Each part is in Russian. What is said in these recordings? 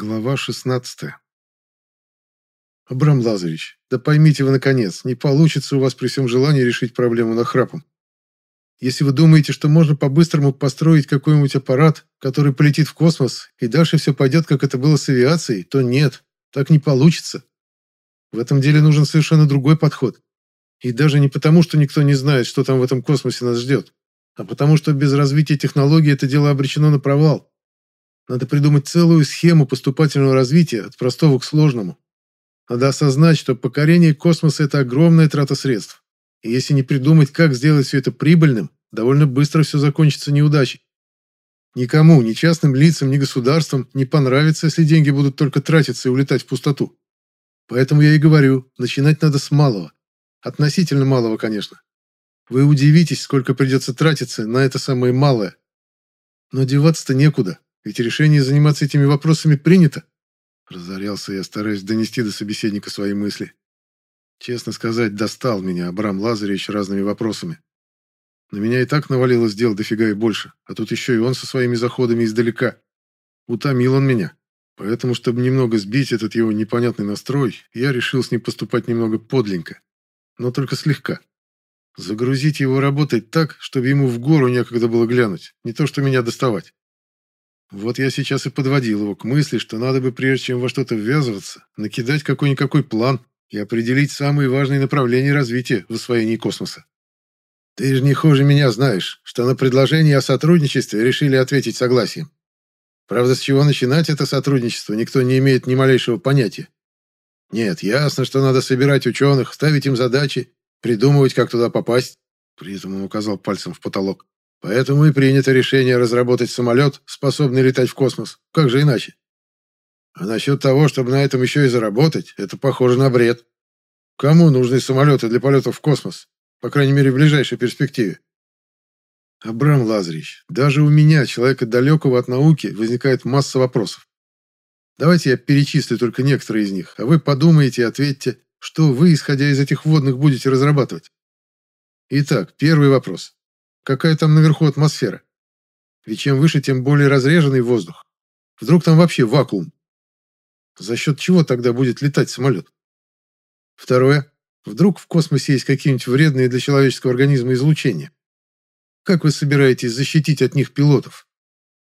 Глава 16. Абрам Лазаревич, да поймите вы наконец, не получится у вас при всем желании решить проблему нахрапом. Если вы думаете, что можно по-быстрому построить какой-нибудь аппарат, который полетит в космос, и дальше все пойдет, как это было с авиацией, то нет, так не получится. В этом деле нужен совершенно другой подход. И даже не потому, что никто не знает, что там в этом космосе нас ждет, а потому что без развития технологий это дело обречено на провал. Надо придумать целую схему поступательного развития от простого к сложному. Надо осознать, что покорение космоса – это огромная трата средств. И если не придумать, как сделать все это прибыльным, довольно быстро все закончится неудачей. Никому, ни частным лицам, ни государствам не понравится, если деньги будут только тратиться и улетать в пустоту. Поэтому я и говорю, начинать надо с малого. Относительно малого, конечно. Вы удивитесь, сколько придется тратиться на это самое малое. Но деваться-то некуда. Ведь решение заниматься этими вопросами принято. Разорялся я, стараясь донести до собеседника свои мысли. Честно сказать, достал меня Абрам Лазаревич разными вопросами. На меня и так навалилось дел дофига и больше, а тут еще и он со своими заходами издалека. Утомил он меня. Поэтому, чтобы немного сбить этот его непонятный настрой, я решил с ним поступать немного подленько. Но только слегка. Загрузить его работать так, чтобы ему в гору некогда было глянуть, не то что меня доставать. Вот я сейчас и подводил его к мысли, что надо бы, прежде чем во что-то ввязываться, накидать какой-никакой план и определить самые важные направления развития в освоении космоса. Ты же не хуже меня знаешь, что на предложение о сотрудничестве решили ответить согласием. Правда, с чего начинать это сотрудничество, никто не имеет ни малейшего понятия. Нет, ясно, что надо собирать ученых, ставить им задачи, придумывать, как туда попасть. При этом он указал пальцем в потолок. Поэтому и принято решение разработать самолет, способный летать в космос. Как же иначе? А насчет того, чтобы на этом еще и заработать, это похоже на бред. Кому нужны самолеты для полетов в космос? По крайней мере, в ближайшей перспективе. Абрам Лазаревич, даже у меня, человека далекого от науки, возникает масса вопросов. Давайте я перечислю только некоторые из них, а вы подумаете и ответьте, что вы, исходя из этих вводных, будете разрабатывать. Итак, первый вопрос. Какая там наверху атмосфера? Ведь чем выше, тем более разреженный воздух. Вдруг там вообще вакуум? За счет чего тогда будет летать самолет? Второе. Вдруг в космосе есть какие-нибудь вредные для человеческого организма излучения? Как вы собираетесь защитить от них пилотов?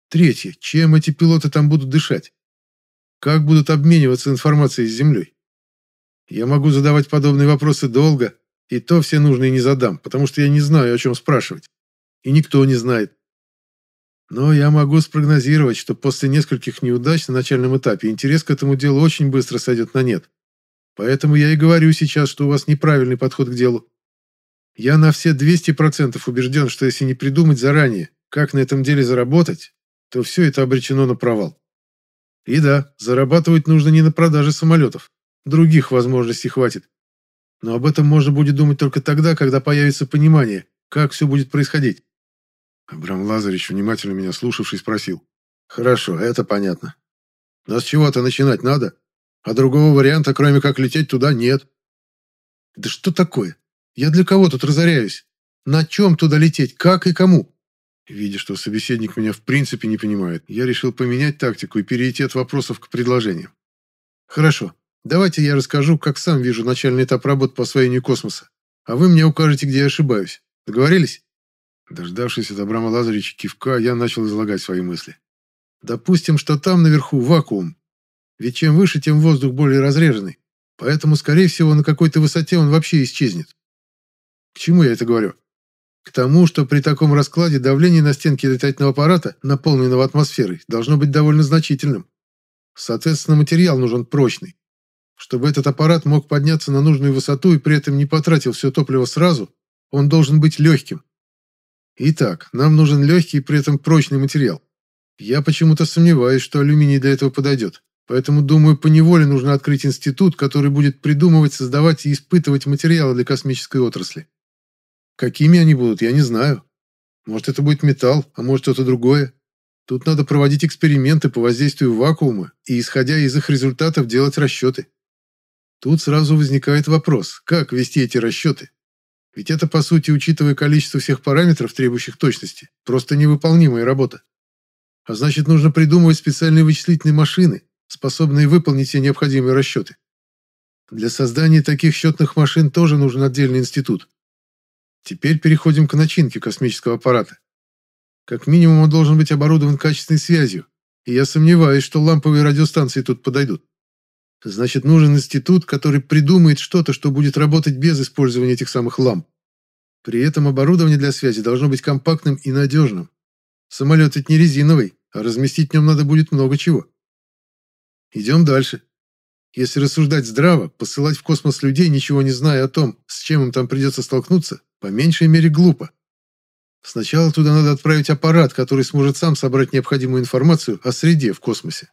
Третье. Чем эти пилоты там будут дышать? Как будут обмениваться информацией с Землей? Я могу задавать подобные вопросы долго, и то все нужные не задам, потому что я не знаю, о чем спрашивать и никто не знает. Но я могу спрогнозировать, что после нескольких неудач на начальном этапе интерес к этому делу очень быстро сойдет на нет. Поэтому я и говорю сейчас, что у вас неправильный подход к делу. Я на все 200% убежден, что если не придумать заранее, как на этом деле заработать, то все это обречено на провал. И да, зарабатывать нужно не на продаже самолетов. Других возможностей хватит. Но об этом можно будет думать только тогда, когда появится понимание, как все будет происходить. Абрам Лазаревич, внимательно меня слушавший, спросил. «Хорошо, это понятно. Но с чего-то начинать надо, а другого варианта, кроме как лететь туда, нет». «Да что такое? Я для кого тут разоряюсь? На чем туда лететь? Как и кому?» Видя, что собеседник меня в принципе не понимает, я решил поменять тактику и перейти от вопросов к предложениям. «Хорошо, давайте я расскажу, как сам вижу начальный этап работ по освоению космоса, а вы мне укажете, где я ошибаюсь. Договорились?» Дождавшись от Абрама Лазаревича кивка, я начал излагать свои мысли. Допустим, что там наверху вакуум. Ведь чем выше, тем воздух более разреженный. Поэтому, скорее всего, на какой-то высоте он вообще исчезнет. К чему я это говорю? К тому, что при таком раскладе давление на стенке летательного аппарата, наполненного атмосферой, должно быть довольно значительным. Соответственно, материал нужен прочный. Чтобы этот аппарат мог подняться на нужную высоту и при этом не потратил все топливо сразу, он должен быть легким. Итак, нам нужен легкий и при этом прочный материал. Я почему-то сомневаюсь, что алюминий для этого подойдет. Поэтому, думаю, поневоле нужно открыть институт, который будет придумывать, создавать и испытывать материалы для космической отрасли. Какими они будут, я не знаю. Может, это будет металл, а может, что-то другое. Тут надо проводить эксперименты по воздействию вакуума и, исходя из их результатов, делать расчеты. Тут сразу возникает вопрос, как вести эти расчеты? Ведь это, по сути, учитывая количество всех параметров, требующих точности, просто невыполнимая работа. А значит, нужно придумывать специальные вычислительные машины, способные выполнить все необходимые расчеты. Для создания таких счетных машин тоже нужен отдельный институт. Теперь переходим к начинке космического аппарата. Как минимум он должен быть оборудован качественной связью, и я сомневаюсь, что ламповые радиостанции тут подойдут. Значит, нужен институт, который придумает что-то, что будет работать без использования этих самых ламп. При этом оборудование для связи должно быть компактным и надежным. Самолет ведь не резиновый, а разместить в нем надо будет много чего. Идем дальше. Если рассуждать здраво, посылать в космос людей, ничего не зная о том, с чем им там придется столкнуться, по меньшей мере глупо. Сначала туда надо отправить аппарат, который сможет сам собрать необходимую информацию о среде в космосе.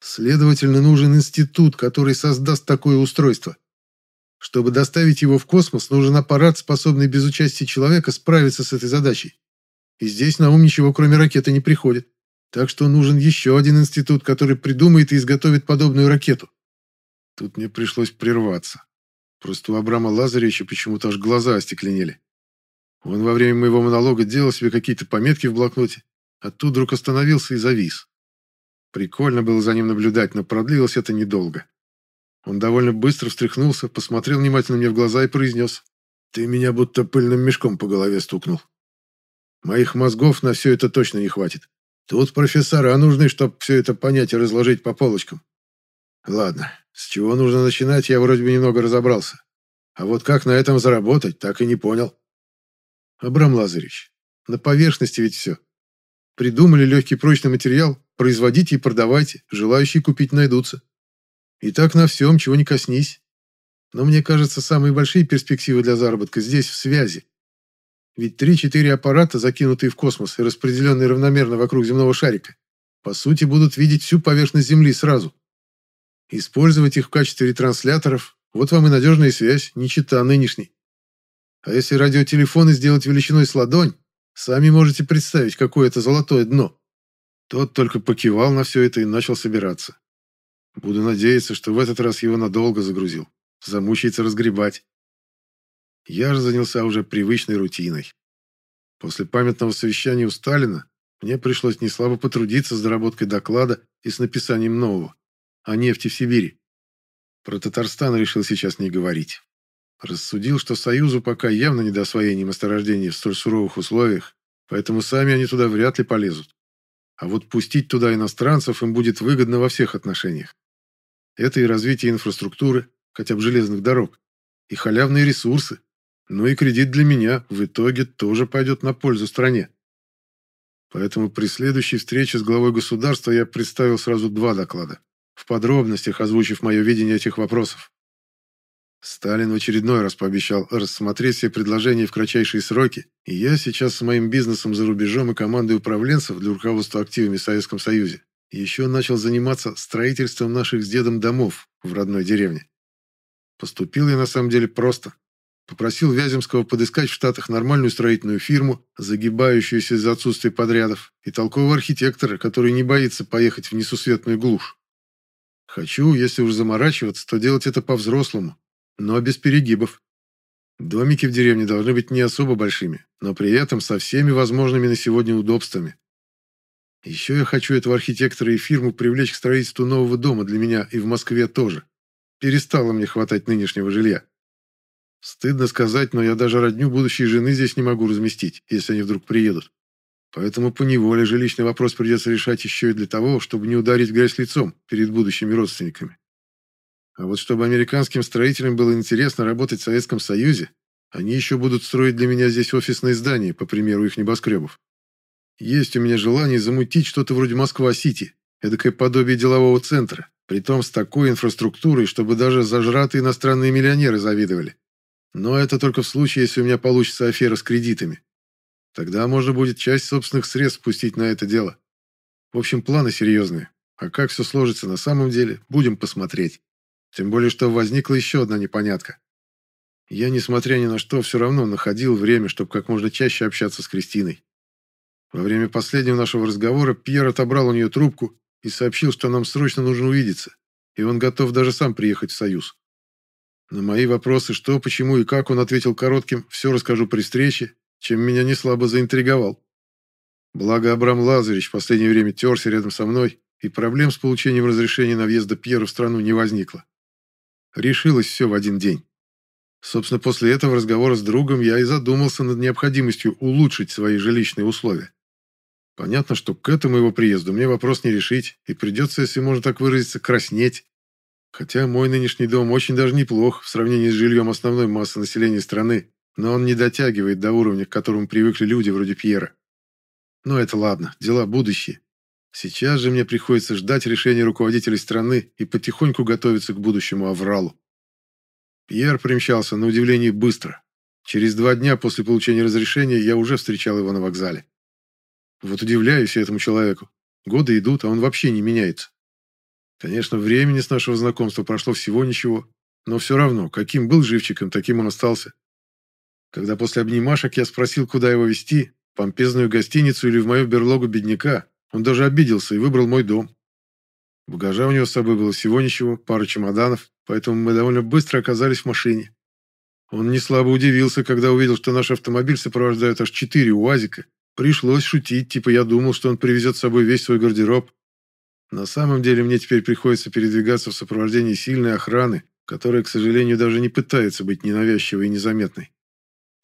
Следовательно, нужен институт, который создаст такое устройство. Чтобы доставить его в космос, нужен аппарат, способный без участия человека справиться с этой задачей. И здесь на ум ничего, кроме ракеты, не приходит. Так что нужен еще один институт, который придумает и изготовит подобную ракету. Тут мне пришлось прерваться. Просто у Абрама Лазаревича почему-то аж глаза остекленели. Он во время моего монолога делал себе какие-то пометки в блокноте, а тут вдруг остановился и завис. Прикольно было за ним наблюдать, но продлилось это недолго. Он довольно быстро встряхнулся, посмотрел внимательно мне в глаза и произнес. «Ты меня будто пыльным мешком по голове стукнул. Моих мозгов на все это точно не хватит. Тут профессора нужны, чтобы все это понять и разложить по полочкам. Ладно, с чего нужно начинать, я вроде бы немного разобрался. А вот как на этом заработать, так и не понял. Абрам Лазаревич, на поверхности ведь все. Придумали легкий прочный материал, производите и продавайте, желающие купить найдутся. И так на всем, чего не коснись. Но мне кажется, самые большие перспективы для заработка здесь в связи. Ведь 3-4 аппарата, закинутые в космос и распределенные равномерно вокруг земного шарика, по сути будут видеть всю поверхность Земли сразу. Использовать их в качестве ретрансляторов – вот вам и надежная связь, не чита нынешней. А если радиотелефоны сделать величиной с ладонь, сами можете представить, какое это золотое дно. Тот только покивал на все это и начал собираться. Буду надеяться, что в этот раз его надолго загрузил. Замучается разгребать. Я же занялся уже привычной рутиной. После памятного совещания у Сталина мне пришлось неслабо потрудиться с доработкой доклада и с написанием нового о нефти в Сибири. Про Татарстан решил сейчас не говорить. Рассудил, что Союзу пока явно не до освоения месторождений в столь суровых условиях, поэтому сами они туда вряд ли полезут. А вот пустить туда иностранцев им будет выгодно во всех отношениях. Это и развитие инфраструктуры, хотя бы железных дорог, и халявные ресурсы, ну и кредит для меня в итоге тоже пойдет на пользу стране. Поэтому при следующей встрече с главой государства я представил сразу два доклада в подробностях озвучив мое видение этих вопросов. Сталин в очередной раз пообещал рассмотреть все предложения в кратчайшие сроки, и я сейчас с моим бизнесом за рубежом и командой управленцев для руководства активами в Советском Союзе еще начал заниматься строительством наших с дедом домов в родной деревне. Поступил я на самом деле просто. Попросил Вяземского подыскать в Штатах нормальную строительную фирму, загибающуюся из-за отсутствия подрядов, и толкового архитектора, который не боится поехать в несусветную глушь. Хочу, если уж заморачиваться, то делать это по-взрослому, но без перегибов. Домики в деревне должны быть не особо большими, но при этом со всеми возможными на сегодня удобствами. Еще я хочу этого архитектора и фирму привлечь к строительству нового дома для меня и в Москве тоже. Перестало мне хватать нынешнего жилья. Стыдно сказать, но я даже родню будущей жены здесь не могу разместить, если они вдруг приедут. Поэтому поневоле жилищный вопрос придется решать еще и для того, чтобы не ударить грязь лицом перед будущими родственниками. А вот чтобы американским строителям было интересно работать в Советском Союзе, они еще будут строить для меня здесь офисные здания, по примеру их небоскребов. Есть у меня желание замутить что-то вроде Москва-Сити, эдакое подобие делового центра, притом с такой инфраструктурой, чтобы даже зажратые иностранные миллионеры завидовали. Но это только в случае, если у меня получится афера с кредитами. Тогда можно будет часть собственных средств пустить на это дело. В общем, планы серьезные. А как все сложится на самом деле, будем посмотреть. Тем более, что возникла еще одна непонятка. Я, несмотря ни на что, все равно находил время, чтобы как можно чаще общаться с Кристиной. Во время последнего нашего разговора Пьер отобрал у нее трубку и сообщил, что нам срочно нужно увидеться, и он готов даже сам приехать в Союз. На мои вопросы, что, почему и как, он ответил коротким «все расскажу при встрече» чем меня не слабо заинтриговал. Благо Абрам Лазаревич в последнее время терся рядом со мной и проблем с получением разрешения на въезд Пьера в страну не возникло. Решилось все в один день. Собственно, после этого разговора с другом я и задумался над необходимостью улучшить свои жилищные условия. Понятно, что к этому его приезду мне вопрос не решить, и придется, если можно так выразиться, краснеть. Хотя мой нынешний дом очень даже неплох в сравнении с жильем основной массы населения страны, но он не дотягивает до уровня, к которому привыкли люди вроде Пьера. Но это ладно, дела будущие. Сейчас же мне приходится ждать решения руководителей страны и потихоньку готовиться к будущему авралу. Пьер примчался на удивление быстро. Через два дня после получения разрешения я уже встречал его на вокзале. Вот удивляюсь я этому человеку. Годы идут, а он вообще не меняется. Конечно, времени с нашего знакомства прошло всего ничего, но все равно, каким был живчиком, таким он остался. Когда после обнимашек я спросил, куда его везти, помпезную гостиницу или в мою берлогу бедняка, он даже обиделся и выбрал мой дом. Багажа у него с собой было всего ничего, пара чемоданов, поэтому мы довольно быстро оказались в машине. Он не слабо удивился, когда увидел, что наш автомобиль сопровождают аж четыре УАЗика. Пришлось шутить, типа я думал, что он привезет с собой весь свой гардероб. На самом деле мне теперь приходится передвигаться в сопровождении сильной охраны, которая, к сожалению, даже не пытается быть ненавязчивой и незаметной.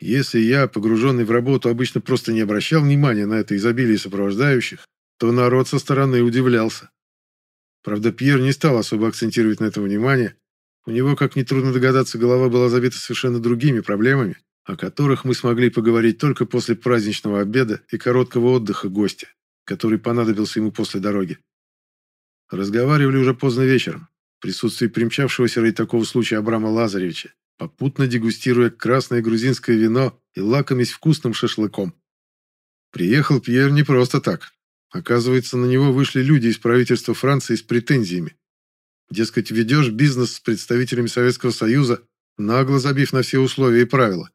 Если я, погруженный в работу, обычно просто не обращал внимания на это изобилие сопровождающих, то народ со стороны удивлялся. Правда, Пьер не стал особо акцентировать на этом внимание. У него, как нетрудно догадаться, голова была забита совершенно другими проблемами, о которых мы смогли поговорить только после праздничного обеда и короткого отдыха гостя, который понадобился ему после дороги. Разговаривали уже поздно вечером, в присутствии примчавшегося ради такого случая Абрама Лазаревича, попутно дегустируя красное грузинское вино и лакомясь вкусным шашлыком. Приехал Пьер не просто так. Оказывается, на него вышли люди из правительства Франции с претензиями. Дескать, ведешь бизнес с представителями Советского Союза, нагло забив на все условия и правила.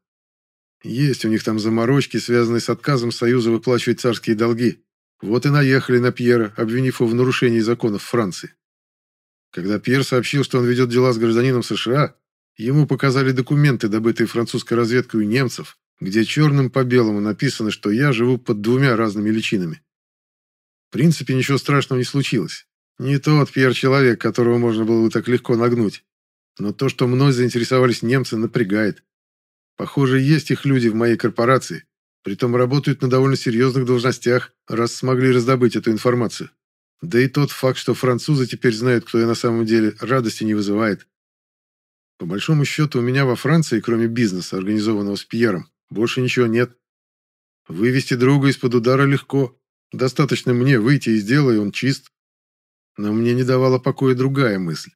Есть у них там заморочки, связанные с отказом Союза выплачивать царские долги. Вот и наехали на Пьера, обвинив его в нарушении законов Франции. Когда Пьер сообщил, что он ведет дела с гражданином США, ему показали документы, добытые французской разведкой у немцев, где черным по белому написано, что я живу под двумя разными личинами. В принципе, ничего страшного не случилось. Не тот Пьер человек, которого можно было бы так легко нагнуть. Но то, что мной заинтересовались немцы, напрягает. Похоже, есть их люди в моей корпорации, Притом работают на довольно серьезных должностях, раз смогли раздобыть эту информацию. Да и тот факт, что французы теперь знают, кто я на самом деле, радости не вызывает. По большому счету, у меня во Франции, кроме бизнеса, организованного с Пьером, больше ничего нет. Вывести друга из-под удара легко. Достаточно мне выйти из дела, и он чист. Но мне не давала покоя другая мысль.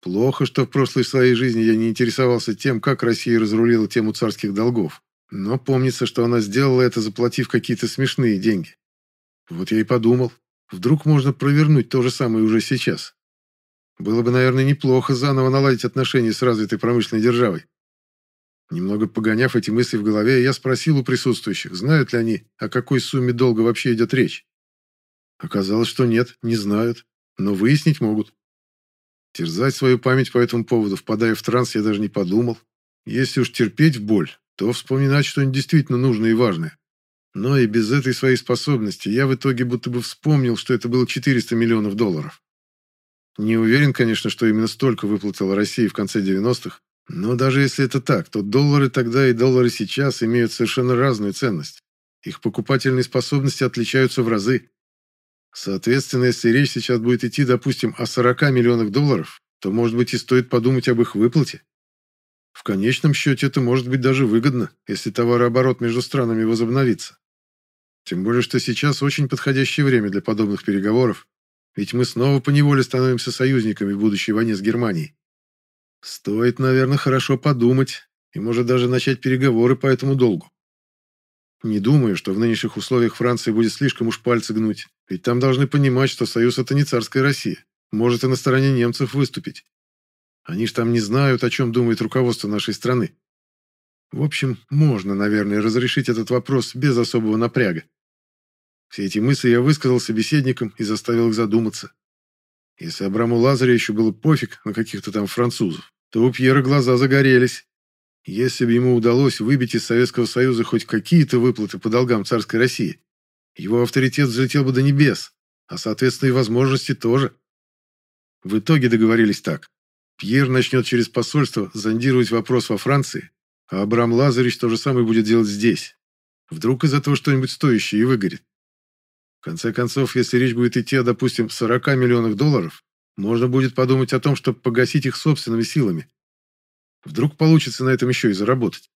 Плохо, что в прошлой своей жизни я не интересовался тем, как Россия разрулила тему царских долгов. Но помнится, что она сделала это, заплатив какие-то смешные деньги. Вот я и подумал, вдруг можно провернуть то же самое уже сейчас. Было бы, наверное, неплохо заново наладить отношения с развитой промышленной державой. Немного погоняв эти мысли в голове, я спросил у присутствующих, знают ли они, о какой сумме долга вообще идет речь. Оказалось, что нет, не знают, но выяснить могут. Терзать свою память по этому поводу, впадая в транс, я даже не подумал. Если уж терпеть боль, то вспоминать что-нибудь действительно нужное и важное. Но и без этой своей способности я в итоге будто бы вспомнил, что это было 400 миллионов долларов. Не уверен, конечно, что именно столько выплатила Россия в конце 90-х, но даже если это так, то доллары тогда и доллары сейчас имеют совершенно разную ценность. Их покупательные способности отличаются в разы. Соответственно, если речь сейчас будет идти, допустим, о 40 миллионах долларов, то, может быть, и стоит подумать об их выплате. В конечном счете это может быть даже выгодно, если товарооборот между странами возобновится. Тем более, что сейчас очень подходящее время для подобных переговоров, ведь мы снова поневоле становимся союзниками в будущей войне с Германией. Стоит, наверное, хорошо подумать и, может, даже начать переговоры по этому долгу. Не думаю, что в нынешних условиях Франции будет слишком уж пальцы гнуть, ведь там должны понимать, что Союз – это не царская Россия, может и на стороне немцев выступить. Они ж там не знают, о чем думает руководство нашей страны. В общем, можно, наверное, разрешить этот вопрос без особого напряга. Все эти мысли я высказал собеседникам и заставил их задуматься. Если Абраму Лазаревичу было пофиг на каких-то там французов, то у Пьера глаза загорелись. Если бы ему удалось выбить из Советского Союза хоть какие-то выплаты по долгам царской России, его авторитет взлетел бы до небес. а соответственно и возможности тоже. В итоге договорились так. Пьер начнет через посольство зондировать вопрос во Франции, а Абрам Лазаревич то же самое будет делать здесь. Вдруг из этого что-нибудь стоящее и выгорит. Конце концов, если речь будет идти о, допустим, 40 миллионах долларов, можно будет подумать о том, чтобы погасить их собственными силами. Вдруг получится на этом еще и заработать.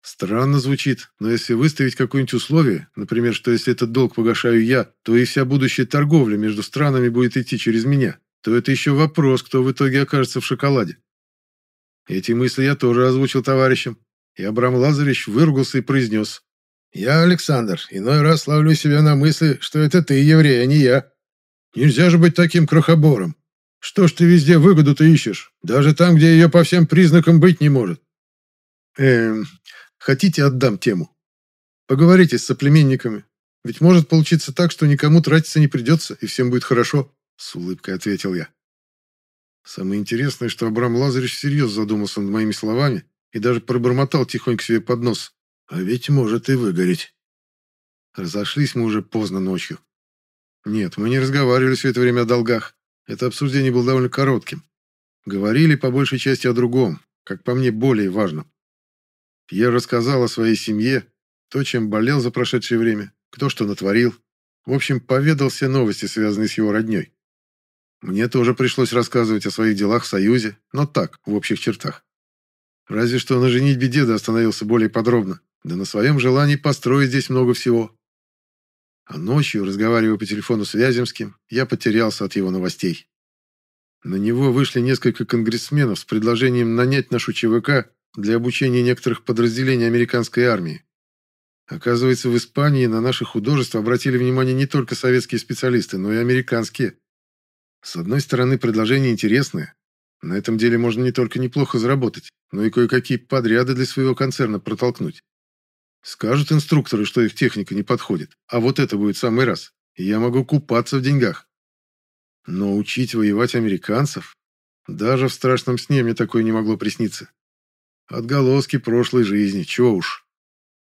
Странно звучит, но если выставить какое-нибудь условие, например, что если этот долг погашаю я, то и вся будущая торговля между странами будет идти через меня, то это еще вопрос, кто в итоге окажется в шоколаде. Эти мысли я тоже озвучил товарищам, и Абрам Лазаревич выругался и произнес. «Я, Александр, иной раз ловлю себя на мысли, что это ты еврей, а не я. Нельзя же быть таким крохобором. Что ж ты везде выгоду-то ищешь, даже там, где ее по всем признакам быть не может?» «Эм, хотите, отдам тему. Поговорите с соплеменниками. Ведь может получиться так, что никому тратиться не придется, и всем будет хорошо», — с улыбкой ответил я. Самое интересное, что Абрам Лазаревич всерьез задумался над моими словами и даже пробормотал тихонько себе под нос. А ведь может и выгореть. Разошлись мы уже поздно ночью. Нет, мы не разговаривали все это время о долгах. Это обсуждение было довольно коротким. Говорили по большей части о другом, как по мне, более важном. Пьер рассказал о своей семье, то, чем болел за прошедшее время, кто что натворил. В общем, поведал все новости, связанные с его родней. Мне тоже пришлось рассказывать о своих делах в Союзе, но так, в общих чертах. Разве что на женитьбе деда остановился более подробно, да на своем желании построить здесь много всего. А ночью, разговаривая по телефону с Вяземским, я потерялся от его новостей. На него вышли несколько конгрессменов с предложением нанять нашу ЧВК для обучения некоторых подразделений американской армии. Оказывается, в Испании на наши художества обратили внимание не только советские специалисты, но и американские. С одной стороны, предложение интересное. На этом деле можно не только неплохо заработать, но и кое-какие подряды для своего концерна протолкнуть. Скажут инструкторы, что их техника не подходит, а вот это будет самый раз, и я могу купаться в деньгах. Но учить воевать американцев? Даже в страшном сне мне такое не могло присниться. Отголоски прошлой жизни, чего уж.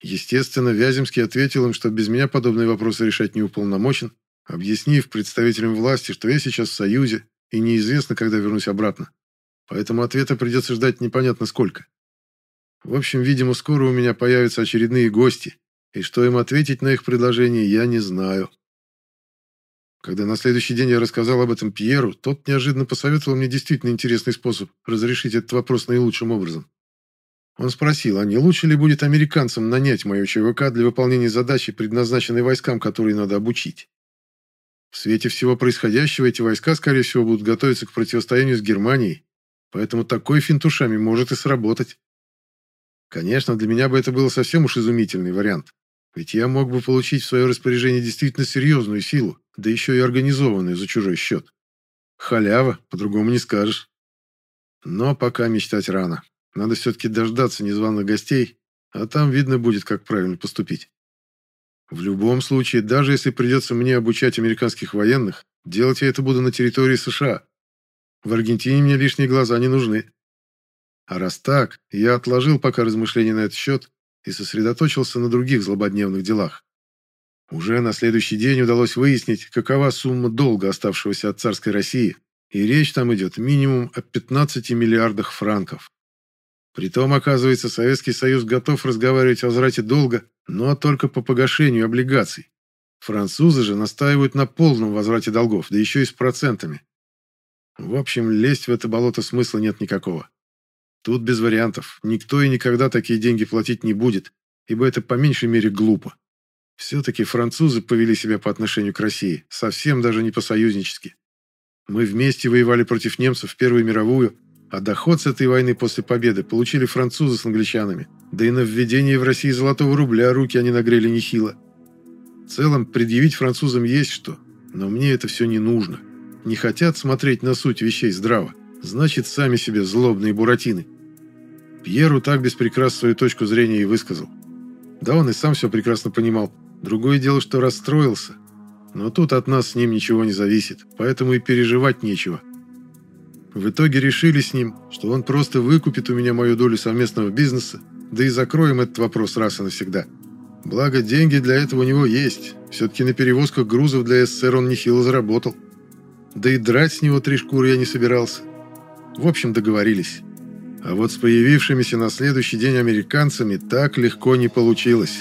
Естественно, Вяземский ответил им, что без меня подобные вопросы решать не уполномочен, объяснив представителям власти, что я сейчас в Союзе и неизвестно, когда вернусь обратно. Поэтому ответа придется ждать непонятно сколько. В общем, видимо, скоро у меня появятся очередные гости, и что им ответить на их предложение, я не знаю. Когда на следующий день я рассказал об этом Пьеру, тот неожиданно посоветовал мне действительно интересный способ разрешить этот вопрос наилучшим образом. Он спросил, а не лучше ли будет американцам нанять мою ЧВК для выполнения задачи, предназначенной войскам, которые надо обучить. В свете всего происходящего эти войска, скорее всего, будут готовиться к противостоянию с Германией, поэтому такой финт ушами может и сработать. Конечно, для меня бы это был совсем уж изумительный вариант, ведь я мог бы получить в свое распоряжение действительно серьезную силу, да еще и организованную за чужой счет. Халява, по-другому не скажешь. Но пока мечтать рано. Надо все-таки дождаться незваных гостей, а там видно будет, как правильно поступить. В любом случае, даже если придется мне обучать американских военных, делать я это буду на территории США. В Аргентине мне лишние глаза не нужны. А раз так, я отложил пока размышления на этот счет и сосредоточился на других злободневных делах. Уже на следующий день удалось выяснить, какова сумма долга, оставшегося от царской России, и речь там идет минимум о 15 миллиардах франков. Притом, оказывается, Советский Союз готов разговаривать о возврате долга, но только по погашению облигаций. Французы же настаивают на полном возврате долгов, да еще и с процентами. В общем, лезть в это болото смысла нет никакого. Тут без вариантов. Никто и никогда такие деньги платить не будет, ибо это по меньшей мере глупо. Все-таки французы повели себя по отношению к России, совсем даже не по-союзнически. Мы вместе воевали против немцев в Первую мировую, а доход с этой войны после победы получили французы с англичанами. Да и на введение в России золотого рубля руки они нагрели нехило. В целом, предъявить французам есть что, но мне это все не нужно. Не хотят смотреть на суть вещей здраво. Значит, сами себе злобные буратины. Пьеру так без свою точку зрения и высказал. Да он и сам все прекрасно понимал. Другое дело, что расстроился. Но тут от нас с ним ничего не зависит, поэтому и переживать нечего. В итоге решили с ним, что он просто выкупит у меня мою долю совместного бизнеса, да и закроем этот вопрос раз и навсегда. Благо, деньги для этого у него есть. Все-таки на перевозках грузов для СССР он нехило заработал. Да и драть с него три шкуры я не собирался. В общем, договорились. А вот с появившимися на следующий день американцами так легко не получилось.